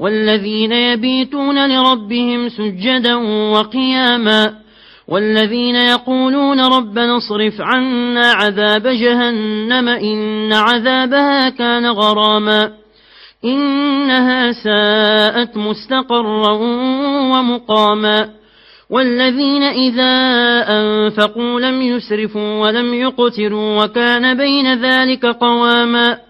والذين يبيتون لربهم سجدا وقياما والذين يقولون ربنا اصرف عنا عذاب جهنم إن عذابها كان غراما إنها ساءت مستقرا ومقاما والذين إذا أنفقوا لم يسرفوا ولم يقتروا وكان بين ذلك قواما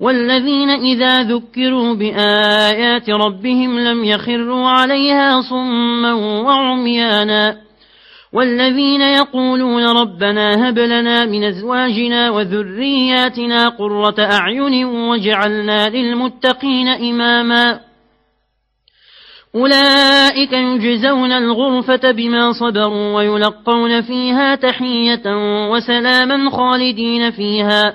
والذين إذا ذكروا بآيات ربهم لم يخروا عليها صما وعميانا والذين يقولون ربنا هب لنا من أزواجنا وذرياتنا قرة أعين وجعلنا للمتقين إماما أولئك يجزون الغرفة بما صبروا ويلقون فيها تحية وسلاما خالدين فيها